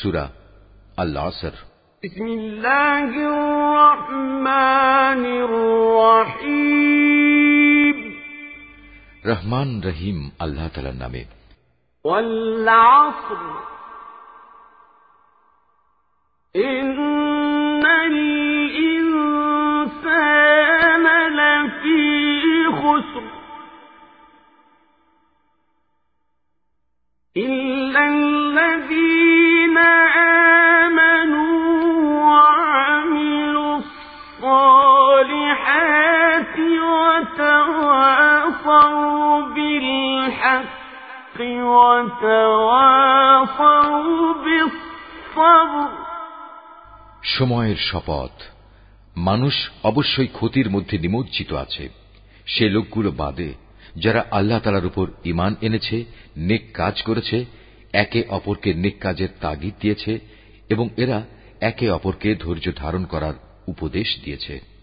সুরা আল্লাহ আসর بسم الله الرحمن الرحيم রহমান রহিম আল্লাহ তালার নামে والعصر إن الإنسان لفي خسر إلا وتواصوا بالحق وتواصوا بالصبر সময়ের শপথ মানুষ অবশ্যই ক্ষতির মধ্যে নিমজ্জিত আছে সে লোকগুলো বাদে যারা আল্লাহ তালার উপর ইমান এনেছে নেক কাজ করেছে একে অপরকে নেক কাজের তাগিদ দিয়েছে এবং এরা একে অপরকে ধৈর্য ধারণ করার উপদেশ দিয়েছে